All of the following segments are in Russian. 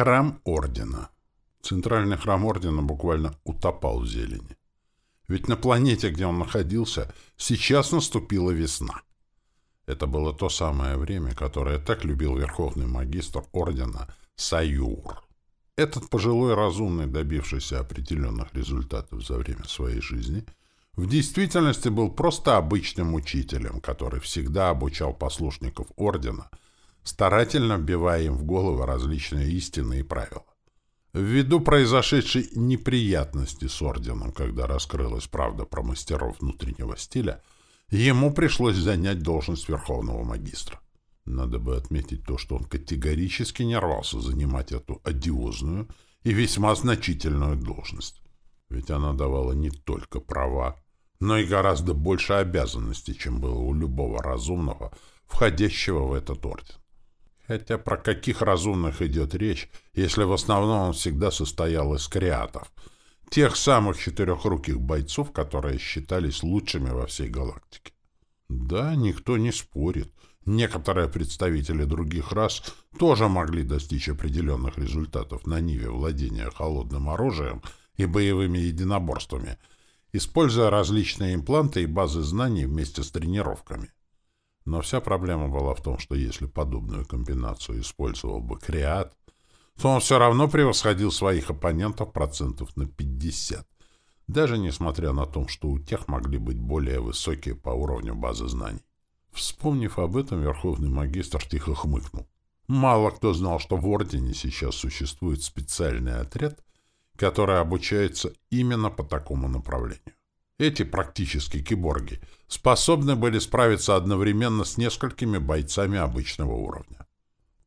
Храм Ордена. Центральный храм Ордена буквально утопал в зелени. Ведь на планете, где он находился, сейчас наступила весна. Это было то самое время, которое так любил верховный магистр Ордена Саюр. Этот пожилой разумный, добившийся определенных результатов за время своей жизни, в действительности был просто обычным учителем, который всегда обучал послушников Ордена — старательно вбивая им в головы различные истины и правила. Ввиду произошедшей неприятности с орденом, когда раскрылась правда про мастеров внутреннего стиля, ему пришлось занять должность верховного магистра. Надо бы отметить то, что он категорически не рвался занимать эту одиозную и весьма значительную должность. Ведь она давала не только права, но и гораздо больше обязанностей, чем было у любого разумного, входящего в этот орден. Хотя про каких разумных идет речь, если в основном он всегда состоял из креатов, тех самых четырехруких бойцов, которые считались лучшими во всей галактике. Да, никто не спорит. Некоторые представители других рас тоже могли достичь определенных результатов на ниве владения холодным оружием и боевыми единоборствами, используя различные импланты и базы знаний вместе с тренировками. Но вся проблема была в том, что если подобную комбинацию использовал бы Креат, то он все равно превосходил своих оппонентов процентов на 50, даже несмотря на то, что у тех могли быть более высокие по уровню базы знаний. Вспомнив об этом, Верховный Магистр тихо хмыкнул. Мало кто знал, что в Ордене сейчас существует специальный отряд, который обучается именно по такому направлению. Эти практически киборги способны были справиться одновременно с несколькими бойцами обычного уровня.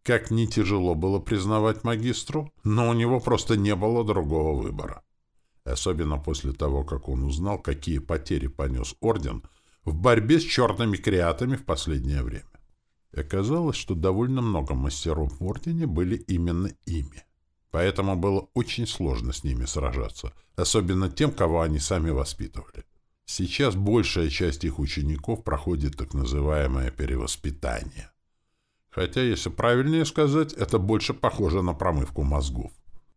Как ни тяжело было признавать магистру, но у него просто не было другого выбора. Особенно после того, как он узнал, какие потери понес Орден в борьбе с черными креатами в последнее время. Оказалось, что довольно много мастеров в Ордене были именно ими. Поэтому было очень сложно с ними сражаться, особенно тем, кого они сами воспитывали. Сейчас большая часть их учеников проходит так называемое перевоспитание. Хотя, если правильнее сказать, это больше похоже на промывку мозгов.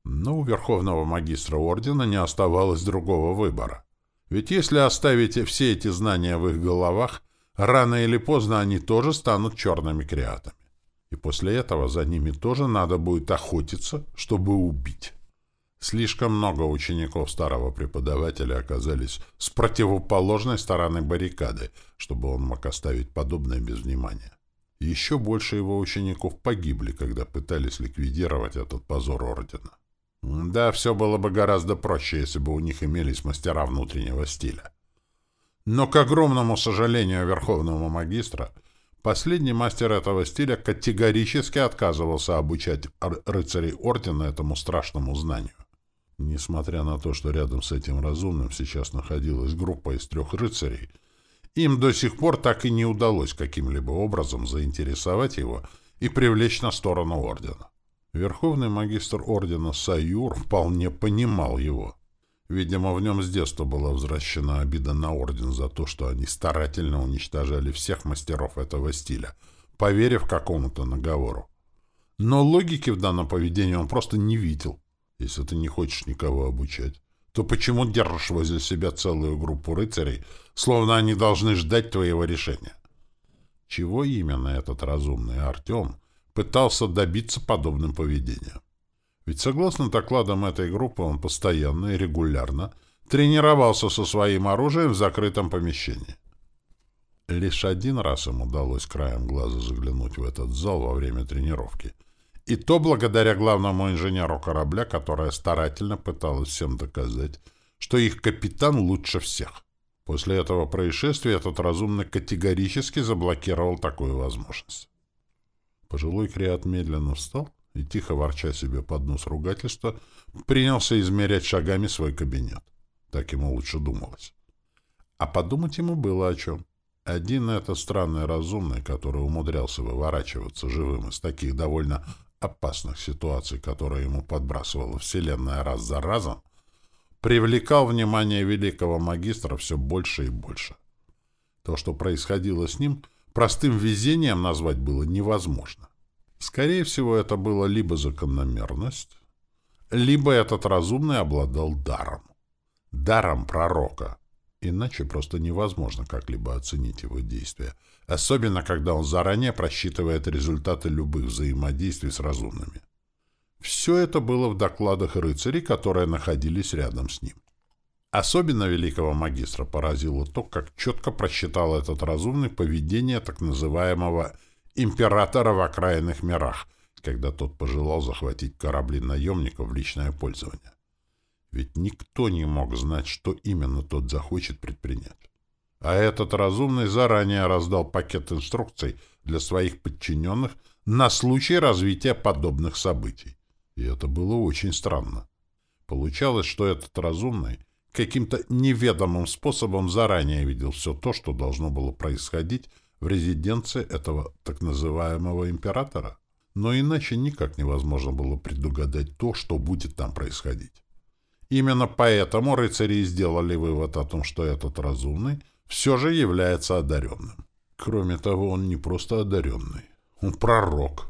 Но у Верховного Магистра Ордена не оставалось другого выбора. Ведь если оставить все эти знания в их головах, рано или поздно они тоже станут черными креатами и после этого за ними тоже надо будет охотиться, чтобы убить. Слишком много учеников старого преподавателя оказались с противоположной стороны баррикады, чтобы он мог оставить подобное без внимания. Еще больше его учеников погибли, когда пытались ликвидировать этот позор ордена. Да, все было бы гораздо проще, если бы у них имелись мастера внутреннего стиля. Но, к огромному сожалению Верховного Магистра, Последний мастер этого стиля категорически отказывался обучать рыцарей Ордена этому страшному знанию. Несмотря на то, что рядом с этим разумным сейчас находилась группа из трех рыцарей, им до сих пор так и не удалось каким-либо образом заинтересовать его и привлечь на сторону Ордена. Верховный магистр Ордена Саюр вполне понимал его. Видимо, в нем с детства была возвращена обида на орден за то, что они старательно уничтожали всех мастеров этого стиля, поверив какому-то наговору. Но логики в данном поведении он просто не видел. Если ты не хочешь никого обучать, то почему держишь возле себя целую группу рыцарей, словно они должны ждать твоего решения? Чего именно этот разумный Артем пытался добиться подобным поведением? Ведь согласно докладам этой группы он постоянно и регулярно тренировался со своим оружием в закрытом помещении. Лишь один раз им удалось краем глаза заглянуть в этот зал во время тренировки. И то благодаря главному инженеру корабля, которая старательно пыталась всем доказать, что их капитан лучше всех. После этого происшествия этот разумный категорически заблокировал такую возможность. Пожилой креат медленно встал и, тихо ворча себе под нос ругательства, принялся измерять шагами свой кабинет. Так ему лучше думалось. А подумать ему было о чем. Один этот странный разумный, который умудрялся выворачиваться живым из таких довольно опасных ситуаций, которые ему подбрасывала Вселенная раз за разом, привлекал внимание великого магистра все больше и больше. То, что происходило с ним, простым везением назвать было невозможно. Скорее всего, это было либо закономерность, либо этот разумный обладал даром. Даром пророка. Иначе просто невозможно как-либо оценить его действия, особенно когда он заранее просчитывает результаты любых взаимодействий с разумными. Все это было в докладах рыцарей, которые находились рядом с ним. Особенно великого магистра поразило то, как четко просчитал этот разумный поведение так называемого «императора в окраинных мирах», когда тот пожелал захватить корабли наемников в личное пользование. Ведь никто не мог знать, что именно тот захочет предпринять. А этот разумный заранее раздал пакет инструкций для своих подчиненных на случай развития подобных событий. И это было очень странно. Получалось, что этот разумный каким-то неведомым способом заранее видел все то, что должно было происходить в резиденции этого так называемого императора. Но иначе никак невозможно было предугадать то, что будет там происходить. Именно поэтому рыцари сделали вывод о том, что этот разумный все же является одаренным. Кроме того, он не просто одаренный, он пророк.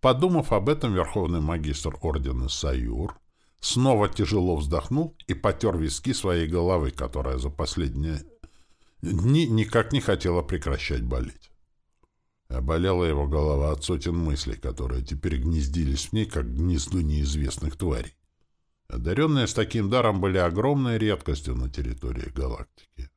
Подумав об этом, верховный магистр ордена Саюр снова тяжело вздохнул и потер виски своей головы, которая за последние дни никак не хотела прекращать болеть. Оболела его голова от сотен мыслей, которые теперь гнездились в ней, как гнездо неизвестных тварей. Одаренные с таким даром были огромной редкостью на территории галактики.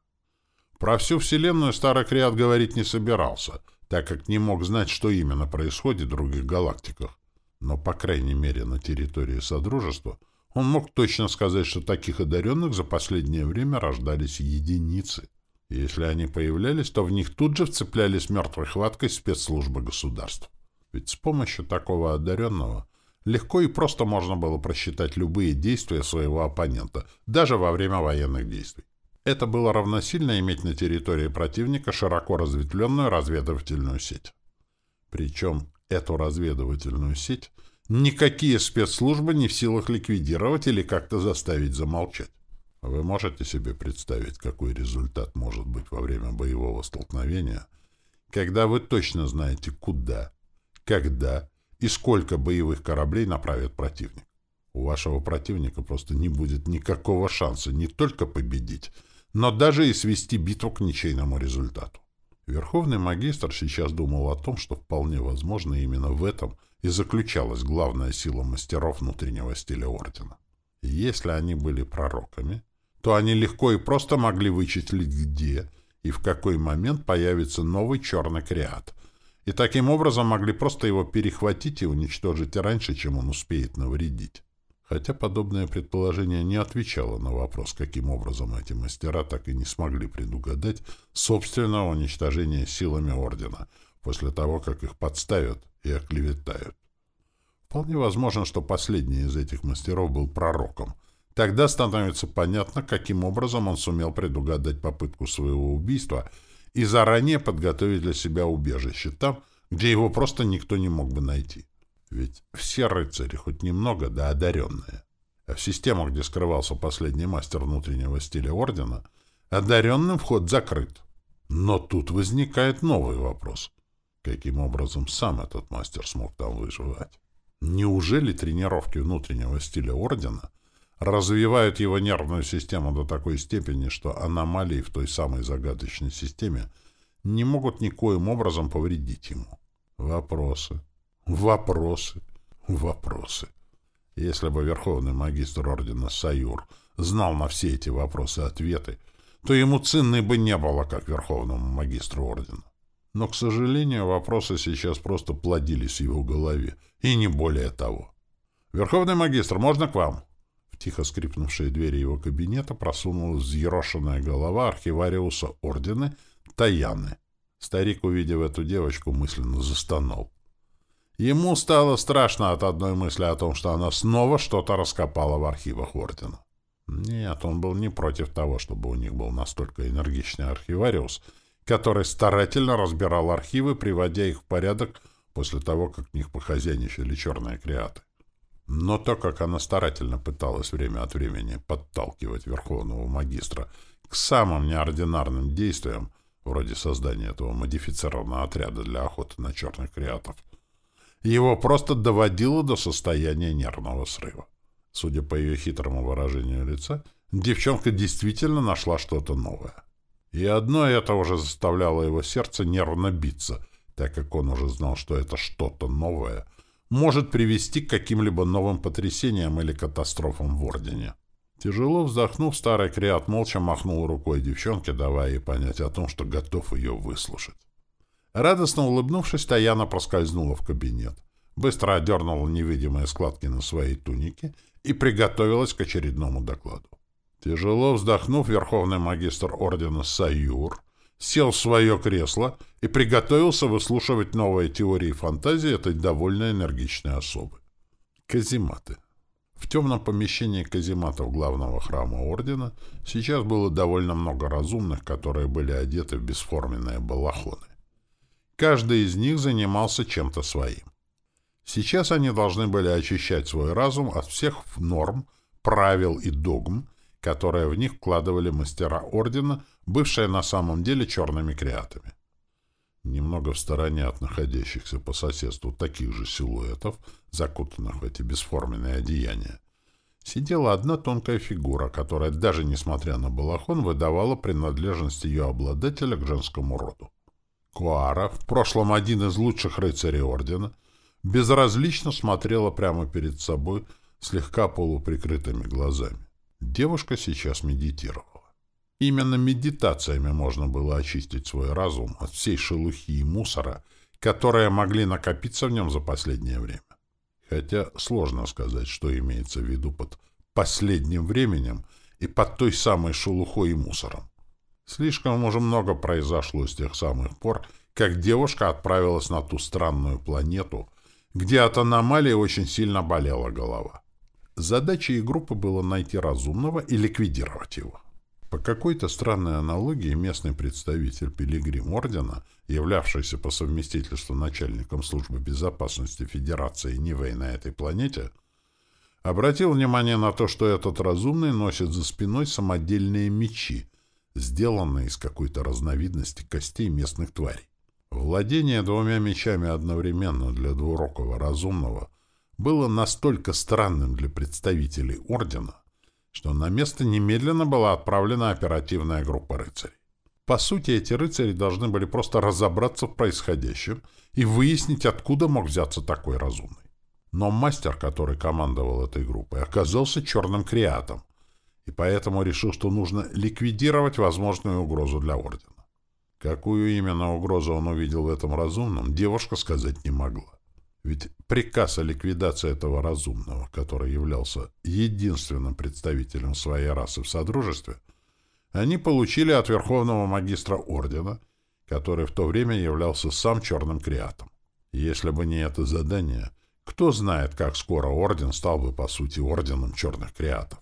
Про всю Вселенную старый Криат говорить не собирался — так как не мог знать, что именно происходит в других галактиках. Но, по крайней мере, на территории Содружества он мог точно сказать, что таких одаренных за последнее время рождались единицы. Если они появлялись, то в них тут же вцеплялись мертвой хваткой спецслужбы государств. Ведь с помощью такого одаренного легко и просто можно было просчитать любые действия своего оппонента, даже во время военных действий. Это было равносильно иметь на территории противника широко разветвленную разведывательную сеть. Причем эту разведывательную сеть никакие спецслужбы не в силах ликвидировать или как-то заставить замолчать. Вы можете себе представить, какой результат может быть во время боевого столкновения, когда вы точно знаете, куда, когда и сколько боевых кораблей направит противник. У вашего противника просто не будет никакого шанса не только победить, но даже и свести битву к ничейному результату. Верховный магистр сейчас думал о том, что вполне возможно именно в этом и заключалась главная сила мастеров внутреннего стиля Ордена. Если они были пророками, то они легко и просто могли вычислить, где и в какой момент появится новый черный креат, и таким образом могли просто его перехватить и уничтожить раньше, чем он успеет навредить хотя подобное предположение не отвечало на вопрос, каким образом эти мастера так и не смогли предугадать собственного уничтожения силами Ордена после того, как их подставят и оклеветают. Вполне возможно, что последний из этих мастеров был пророком. Тогда становится понятно, каким образом он сумел предугадать попытку своего убийства и заранее подготовить для себя убежище там, где его просто никто не мог бы найти. Ведь все рыцари хоть немного, да одаренные. А в систему, где скрывался последний мастер внутреннего стиля ордена, одаренным вход закрыт. Но тут возникает новый вопрос. Каким образом сам этот мастер смог там выживать? Неужели тренировки внутреннего стиля ордена развивают его нервную систему до такой степени, что аномалии в той самой загадочной системе не могут никоим образом повредить ему? Вопросы. Вопросы, вопросы. Если бы верховный магистр ордена Саюр знал на все эти вопросы ответы, то ему ценны бы не было, как верховному магистру ордена. Но, к сожалению, вопросы сейчас просто плодились в его голове, и не более того. «Верховный магистр, можно к вам?» Тихо скрипнувшие двери его кабинета просунулась взъерошенная голова архивариуса ордена Таяны. Старик, увидев эту девочку, мысленно застонал. Ему стало страшно от одной мысли о том, что она снова что-то раскопала в архивах Ордена. Нет, он был не против того, чтобы у них был настолько энергичный архивариус, который старательно разбирал архивы, приводя их в порядок после того, как в них похозяйничали черные креаты. Но то, как она старательно пыталась время от времени подталкивать Верховного Магистра к самым неординарным действиям, вроде создания этого модифицированного отряда для охоты на черных креатов, его просто доводило до состояния нервного срыва. Судя по ее хитрому выражению лица, девчонка действительно нашла что-то новое. И одно это уже заставляло его сердце нервно биться, так как он уже знал, что это что-то новое может привести к каким-либо новым потрясениям или катастрофам в Ордене. Тяжело вздохнув, старый креат молча махнул рукой девчонке, давая ей понять о том, что готов ее выслушать. Радостно улыбнувшись, Таяна проскользнула в кабинет, быстро одернула невидимые складки на своей тунике и приготовилась к очередному докладу. Тяжело вздохнув, верховный магистр ордена Саюр сел в свое кресло и приготовился выслушивать новые теории фантазии этой довольно энергичной особы. Казематы. В темном помещении казематов главного храма ордена сейчас было довольно много разумных, которые были одеты в бесформенные балахоны. Каждый из них занимался чем-то своим. Сейчас они должны были очищать свой разум от всех норм, правил и догм, которые в них вкладывали мастера ордена, бывшие на самом деле черными креатами. Немного в стороне от находящихся по соседству таких же силуэтов, закутанных в эти бесформенные одеяния, сидела одна тонкая фигура, которая, даже несмотря на балахон, выдавала принадлежность ее обладателя к женскому роду. Куара, в прошлом один из лучших рыцарей ордена, безразлично смотрела прямо перед собой слегка полуприкрытыми глазами. Девушка сейчас медитировала. Именно медитациями можно было очистить свой разум от всей шелухи и мусора, которые могли накопиться в нем за последнее время. Хотя сложно сказать, что имеется в виду под «последним временем» и под той самой шелухой и мусором. Слишком уже много произошло с тех самых пор, как девушка отправилась на ту странную планету, где от аномалии очень сильно болела голова. Задачей группы было найти разумного и ликвидировать его. По какой-то странной аналогии местный представитель Пилигрим Ордена, являвшийся по совместительству начальником службы безопасности Федерации Нивей на этой планете, обратил внимание на то, что этот разумный носит за спиной самодельные мечи, сделанные из какой-то разновидности костей местных тварей. Владение двумя мечами одновременно для двурокого разумного было настолько странным для представителей ордена, что на место немедленно была отправлена оперативная группа рыцарей. По сути, эти рыцари должны были просто разобраться в происходящем и выяснить, откуда мог взяться такой разумный. Но мастер, который командовал этой группой, оказался черным креатом, и поэтому решил, что нужно ликвидировать возможную угрозу для Ордена. Какую именно угрозу он увидел в этом разумном, девушка сказать не могла. Ведь приказ о ликвидации этого разумного, который являлся единственным представителем своей расы в Содружестве, они получили от Верховного Магистра Ордена, который в то время являлся сам Черным Креатом. Если бы не это задание, кто знает, как скоро Орден стал бы, по сути, Орденом Черных Креатов.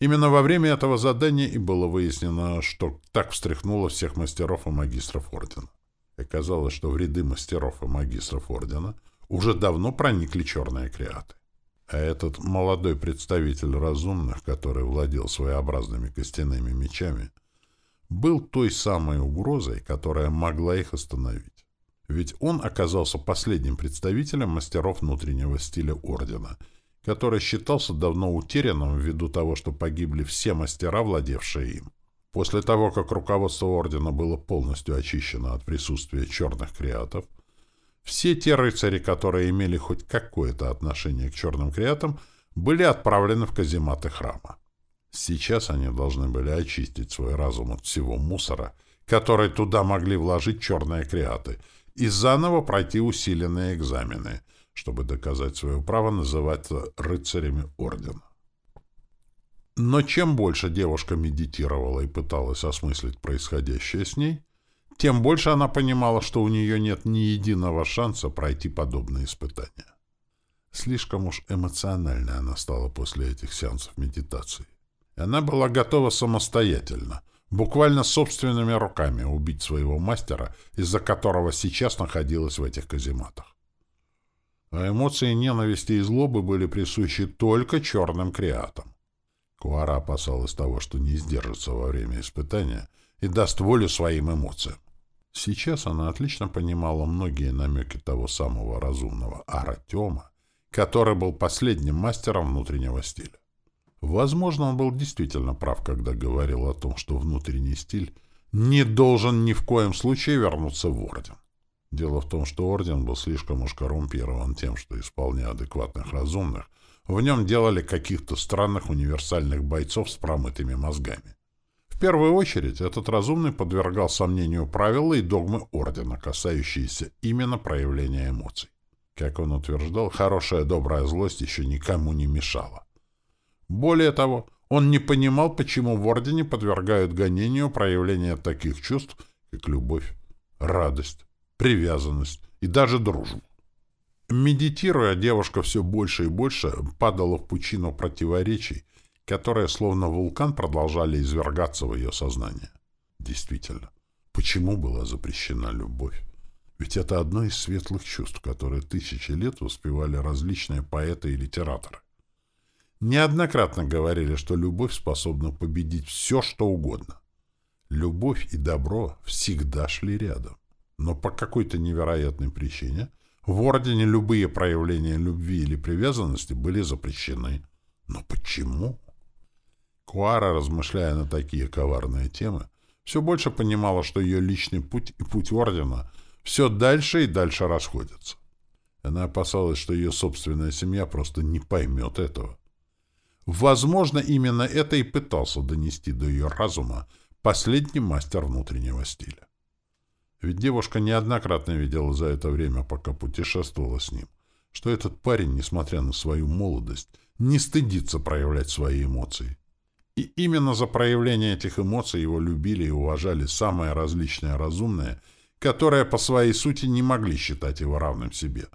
Именно во время этого задания и было выяснено, что так встряхнуло всех мастеров и магистров Ордена. Оказалось, что в ряды мастеров и магистров Ордена – уже давно проникли черные креаты. А этот молодой представитель разумных, который владел своеобразными костяными мечами, был той самой угрозой, которая могла их остановить. Ведь он оказался последним представителем мастеров внутреннего стиля Ордена, который считался давно утерянным ввиду того, что погибли все мастера, владевшие им. После того, как руководство Ордена было полностью очищено от присутствия черных креатов, все те рыцари, которые имели хоть какое-то отношение к черным креатам, были отправлены в казематы храма. Сейчас они должны были очистить свой разум от всего мусора, который туда могли вложить черные креаты, и заново пройти усиленные экзамены, чтобы доказать свое право называться рыцарями ордена. Но чем больше девушка медитировала и пыталась осмыслить происходящее с ней, тем больше она понимала, что у нее нет ни единого шанса пройти подобные испытания. Слишком уж эмоциональной она стала после этих сеансов медитации. Она была готова самостоятельно, буквально собственными руками убить своего мастера, из-за которого сейчас находилась в этих казематах. А эмоции ненависти и злобы были присущи только черным креатам. Куара опасалась того, что не сдержится во время испытания — и даст волю своим эмоциям. Сейчас она отлично понимала многие намеки того самого разумного Артема, который был последним мастером внутреннего стиля. Возможно, он был действительно прав, когда говорил о том, что внутренний стиль не должен ни в коем случае вернуться в Орден. Дело в том, что Орден был слишком уж коррумпирован тем, что, исполняя адекватных разумных, в нем делали каких-то странных универсальных бойцов с промытыми мозгами. Первую очередь, этот разумный подвергал сомнению правила и догмы Ордена, касающиеся именно проявления эмоций. Как он утверждал, хорошая добрая злость еще никому не мешала. Более того, он не понимал, почему в Ордене подвергают гонению проявления таких чувств, как любовь, радость, привязанность и даже дружбу. Медитируя, девушка все больше и больше падала в пучину противоречий, которые, словно вулкан, продолжали извергаться в ее сознание. Действительно, почему была запрещена любовь? Ведь это одно из светлых чувств, которые тысячи лет воспевали различные поэты и литераторы. Неоднократно говорили, что любовь способна победить все, что угодно. Любовь и добро всегда шли рядом. Но по какой-то невероятной причине в Ордене любые проявления любви или привязанности были запрещены. Но почему? Куара, размышляя на такие коварные темы, все больше понимала, что ее личный путь и путь Ордена — все дальше и дальше расходятся. Она опасалась, что ее собственная семья просто не поймет этого. Возможно, именно это и пытался донести до ее разума последний мастер внутреннего стиля. Ведь девушка неоднократно видела за это время, пока путешествовала с ним, что этот парень, несмотря на свою молодость, не стыдится проявлять свои эмоции. И именно за проявление этих эмоций его любили и уважали самые различные разумные которые по своей сути не могли считать его равным себе.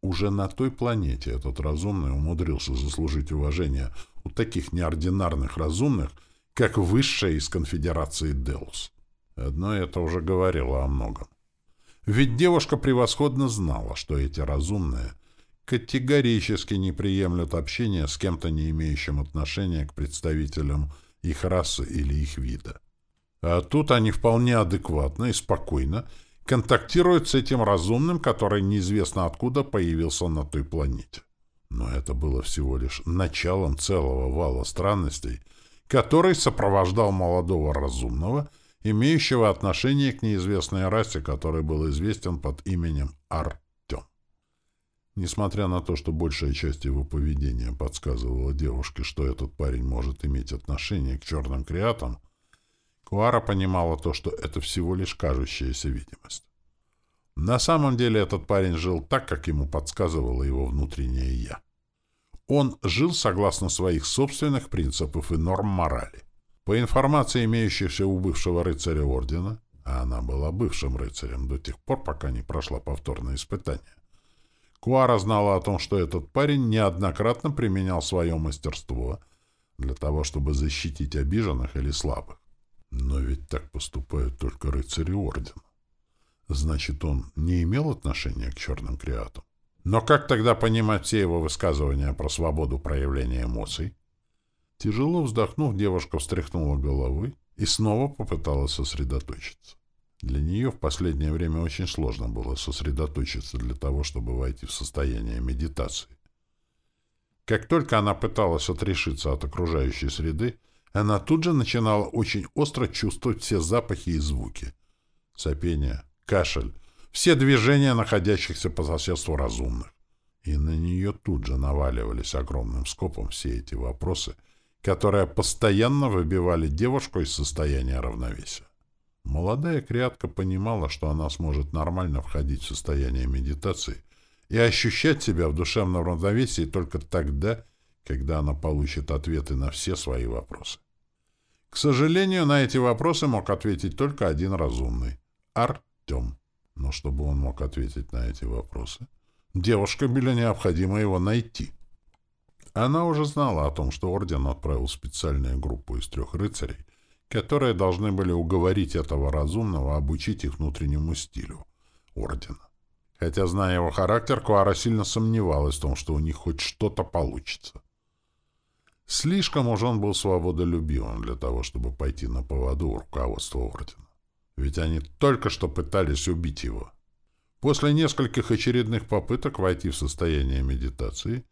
Уже на той планете этот разумный умудрился заслужить уважение у таких неординарных разумных, как высшая из конфедерации Деус. Одно это уже говорило о многом. Ведь девушка превосходно знала, что эти разумные категорически не приемлют общение с кем-то, не имеющим отношения к представителям их расы или их вида. А тут они вполне адекватно и спокойно контактирует с этим разумным, который неизвестно откуда появился на той планете. Но это было всего лишь началом целого вала странностей, который сопровождал молодого разумного, имеющего отношение к неизвестной расе, который был известен под именем Артем. Несмотря на то, что большая часть его поведения подсказывала девушке, что этот парень может иметь отношение к черным креатам, Куара понимала то, что это всего лишь кажущаяся видимость. На самом деле этот парень жил так, как ему подсказывало его внутреннее «я». Он жил согласно своих собственных принципов и норм морали. По информации, имеющейся у бывшего рыцаря Ордена, а она была бывшим рыцарем до тех пор, пока не прошла повторное испытание, Куара знала о том, что этот парень неоднократно применял свое мастерство для того, чтобы защитить обиженных или слабых. Но ведь так поступают только рыцари Ордена. Значит, он не имел отношения к черным креатам. Но как тогда понимать все его высказывания про свободу проявления эмоций? Тяжело вздохнув, девушка встряхнула головой и снова попыталась сосредоточиться. Для нее в последнее время очень сложно было сосредоточиться для того, чтобы войти в состояние медитации. Как только она пыталась отрешиться от окружающей среды, она тут же начинала очень остро чувствовать все запахи и звуки. Сопение, кашель, все движения находящихся по соседству разумных. И на нее тут же наваливались огромным скопом все эти вопросы, которые постоянно выбивали девушку из состояния равновесия. Молодая креатка понимала, что она сможет нормально входить в состояние медитации и ощущать себя в душевном равновесии только тогда, когда она получит ответы на все свои вопросы. К сожалению, на эти вопросы мог ответить только один разумный — Ар Артем. Но чтобы он мог ответить на эти вопросы, девушка было необходимо его найти. Она уже знала о том, что Орден отправил специальную группу из трех рыцарей, которые должны были уговорить этого разумного обучить их внутреннему стилю Ордена. Хотя, зная его характер, Куара сильно сомневалась в том, что у них хоть что-то получится. Слишком уж он был свободолюбивым для того, чтобы пойти на поводу руководства Ордена. Ведь они только что пытались убить его. После нескольких очередных попыток войти в состояние медитации,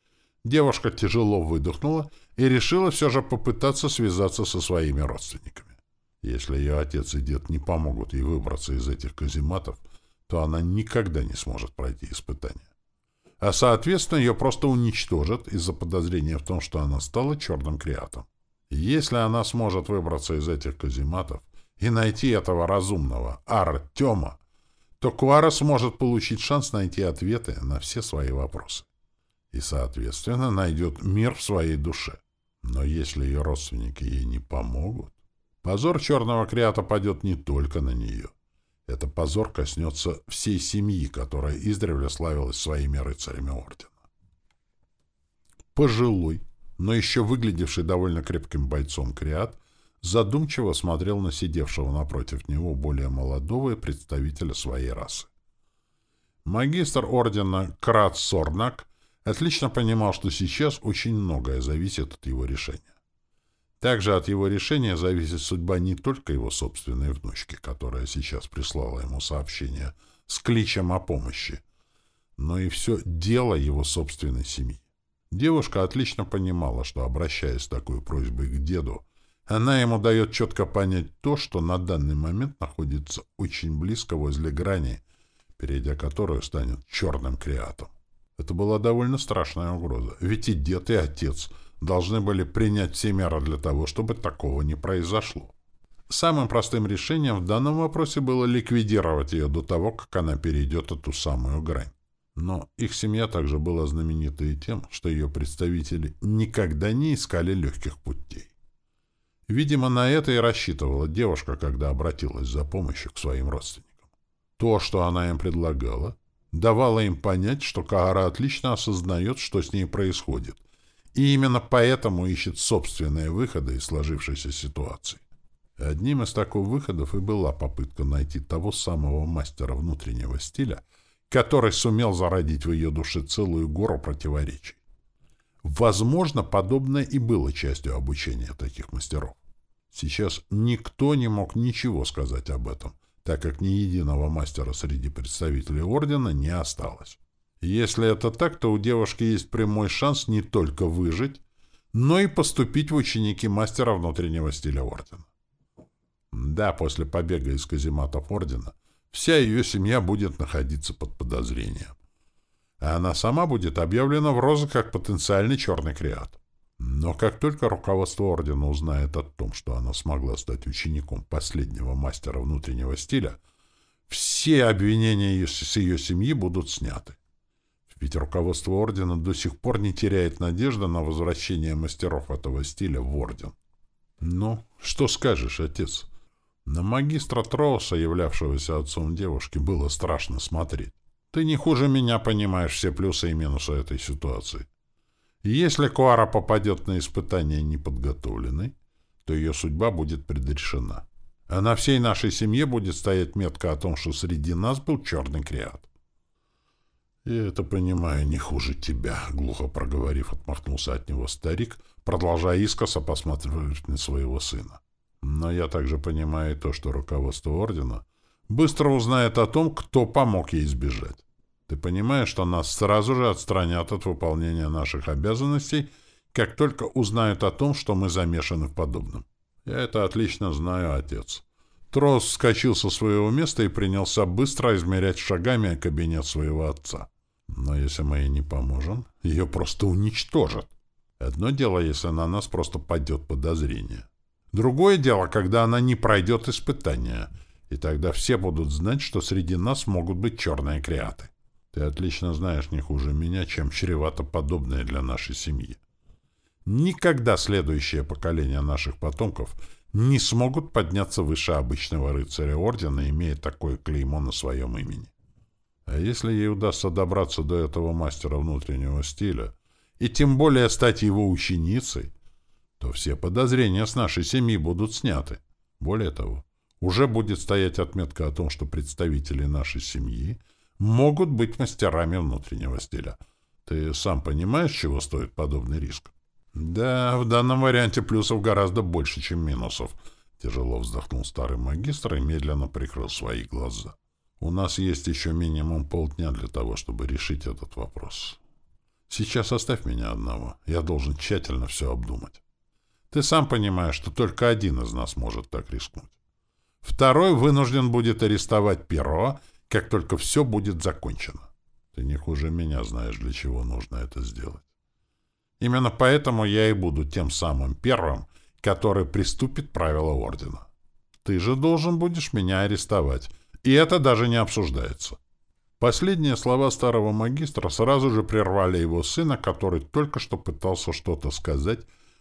девушка тяжело выдохнула и решила все же попытаться связаться со своими родственниками. Если ее отец и дед не помогут ей выбраться из этих казематов, то она никогда не сможет пройти испытание. А, соответственно, ее просто уничтожат из-за подозрения в том, что она стала черным креатом. Если она сможет выбраться из этих казематов и найти этого разумного Артема, то Куара сможет получить шанс найти ответы на все свои вопросы. И, соответственно, найдет мир в своей душе. Но если ее родственники ей не помогут, позор черного креата падет не только на нее. Это позор коснется всей семьи, которая издревле славилась своими рыцарями ордена. Пожилой, но еще выглядевший довольно крепким бойцом Криат, задумчиво смотрел на сидевшего напротив него более молодого представителя своей расы. Магистр ордена Крат Сорнак отлично понимал, что сейчас очень многое зависит от его решения. Также от его решения зависит судьба не только его собственной внучки, которая сейчас прислала ему сообщение с кличем о помощи, но и все дело его собственной семьи. Девушка отлично понимала, что, обращаясь с такой просьбой к деду, она ему дает четко понять то, что на данный момент находится очень близко возле грани, перейдя которую станет черным креатом. Это была довольно страшная угроза, ведь и дед, и отец должны были принять все меры для того, чтобы такого не произошло. Самым простым решением в данном вопросе было ликвидировать ее до того, как она перейдет эту самую грань. Но их семья также была знаменита и тем, что ее представители никогда не искали легких путей. Видимо, на это и рассчитывала девушка, когда обратилась за помощью к своим родственникам. То, что она им предлагала, давало им понять, что Каара отлично осознает, что с ней происходит, и именно поэтому ищет собственные выходы из сложившейся ситуации. Одним из таких выходов и была попытка найти того самого мастера внутреннего стиля, который сумел зародить в ее душе целую гору противоречий. Возможно, подобное и было частью обучения таких мастеров. Сейчас никто не мог ничего сказать об этом, так как ни единого мастера среди представителей Ордена не осталось. Если это так, то у девушки есть прямой шанс не только выжить, но и поступить в ученики мастера внутреннего стиля Ордена. Да, после побега из казематов Ордена вся ее семья будет находиться под подозрением. А она сама будет объявлена в розыск как потенциальный черный креат. Но как только руководство Ордена узнает о том, что она смогла стать учеником последнего мастера внутреннего стиля, все обвинения с ее семьи будут сняты. Ведь руководство Ордена до сих пор не теряет надежды на возвращение мастеров этого стиля в Орден. «Ну, что скажешь, отец?» На магистра Троуса, являвшегося отцом девушки, было страшно смотреть. Ты не хуже меня понимаешь все плюсы и минусы этой ситуации. Если Куара попадет на испытание неподготовленной, то ее судьба будет предрешена. А на всей нашей семье будет стоять метка о том, что среди нас был черный креат. «Я это понимаю не хуже тебя», — глухо проговорив, отмахнулся от него старик, продолжая искоса посматривать на своего сына. Но я также понимаю то, что руководство ордена быстро узнает о том, кто помог ей сбежать. Ты понимаешь, что нас сразу же отстранят от выполнения наших обязанностей, как только узнают о том, что мы замешаны в подобном. Я это отлично знаю, отец. Трос вскочил со своего места и принялся быстро измерять шагами кабинет своего отца. Но если мы ей не поможем, ее просто уничтожат. Одно дело, если на нас просто пойдет подозрение. Другое дело, когда она не пройдет испытания, и тогда все будут знать, что среди нас могут быть черные креаты. Ты отлично знаешь не хуже меня, чем чревато подобное для нашей семьи. Никогда следующее поколение наших потомков не смогут подняться выше обычного рыцаря ордена, имея такое клеймо на своем имени. А если ей удастся добраться до этого мастера внутреннего стиля, и тем более стать его ученицей, то все подозрения с нашей семьи будут сняты. Более того, уже будет стоять отметка о том, что представители нашей семьи могут быть мастерами внутреннего стиля. Ты сам понимаешь, чего стоит подобный риск? Да, в данном варианте плюсов гораздо больше, чем минусов, Тяжело вздохнул старый магистр и медленно прикрыл свои глаза. У нас есть еще минимум полдня для того, чтобы решить этот вопрос. Сейчас оставь меня одного. Я должен тщательно все обдумать. Ты сам понимаешь, что только один из нас может так рискнуть. Второй вынужден будет арестовать перо, как только все будет закончено. Ты не хуже меня знаешь, для чего нужно это сделать. Именно поэтому я и буду тем самым первым, который приступит правила Ордена. Ты же должен будешь меня арестовать, и это даже не обсуждается. Последние слова старого магистра сразу же прервали его сына, который только что пытался что-то сказать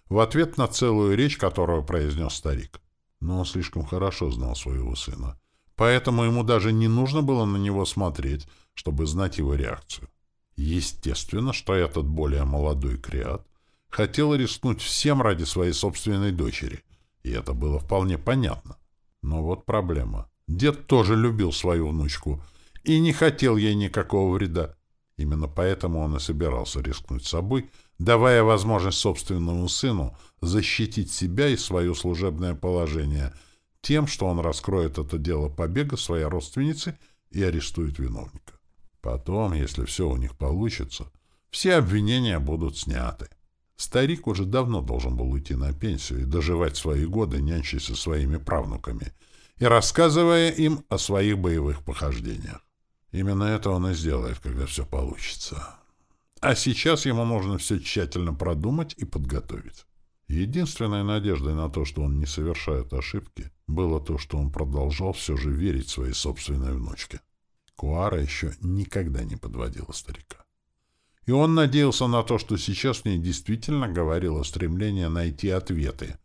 в ответ на целую речь, которую произнес старик. Но он слишком хорошо знал своего сына, поэтому ему даже не нужно было на него смотреть, чтобы знать его реакцию. Естественно, что этот более молодой креат хотел рискнуть всем ради своей собственной дочери, и это было вполне понятно. Но вот проблема. Дед тоже любил свою внучку и не хотел ей никакого вреда. Именно поэтому он и собирался рискнуть собой, давая возможность собственному сыну защитить себя и свое служебное положение тем, что он раскроет это дело побега своей родственницы и арестует виновника. Потом, если все у них получится, все обвинения будут сняты. Старик уже давно должен был уйти на пенсию и доживать свои годы, нянчась со своими правнуками и рассказывая им о своих боевых похождениях. Именно это он и сделает, когда все получится. А сейчас ему нужно все тщательно продумать и подготовить. Единственной надеждой на то, что он не совершает ошибки, было то, что он продолжал все же верить своей собственной внучке. Куара еще никогда не подводила старика. И он надеялся на то, что сейчас в ней действительно говорило стремление найти ответы,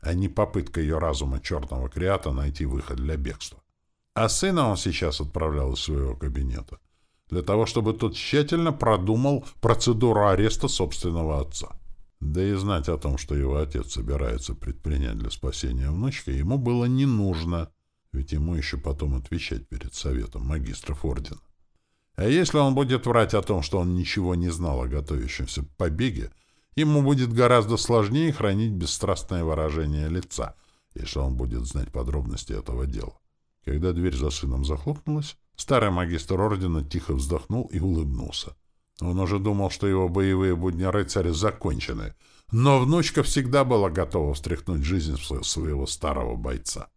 а не попытка ее разума черного креата найти выход для бегства. А сына он сейчас отправлял из своего кабинета для того, чтобы тот тщательно продумал процедуру ареста собственного отца. Да и знать о том, что его отец собирается предпринять для спасения внучки, ему было не нужно ведь ему еще потом отвечать перед советом магистров ордена. А если он будет врать о том, что он ничего не знал о готовящемся побеге, ему будет гораздо сложнее хранить бесстрастное выражение лица, если он будет знать подробности этого дела. Когда дверь за сыном захлопнулась, старый магистр ордена тихо вздохнул и улыбнулся. Он уже думал, что его боевые будни рыцаря закончены, но внучка всегда была готова встряхнуть жизнь своего старого бойца.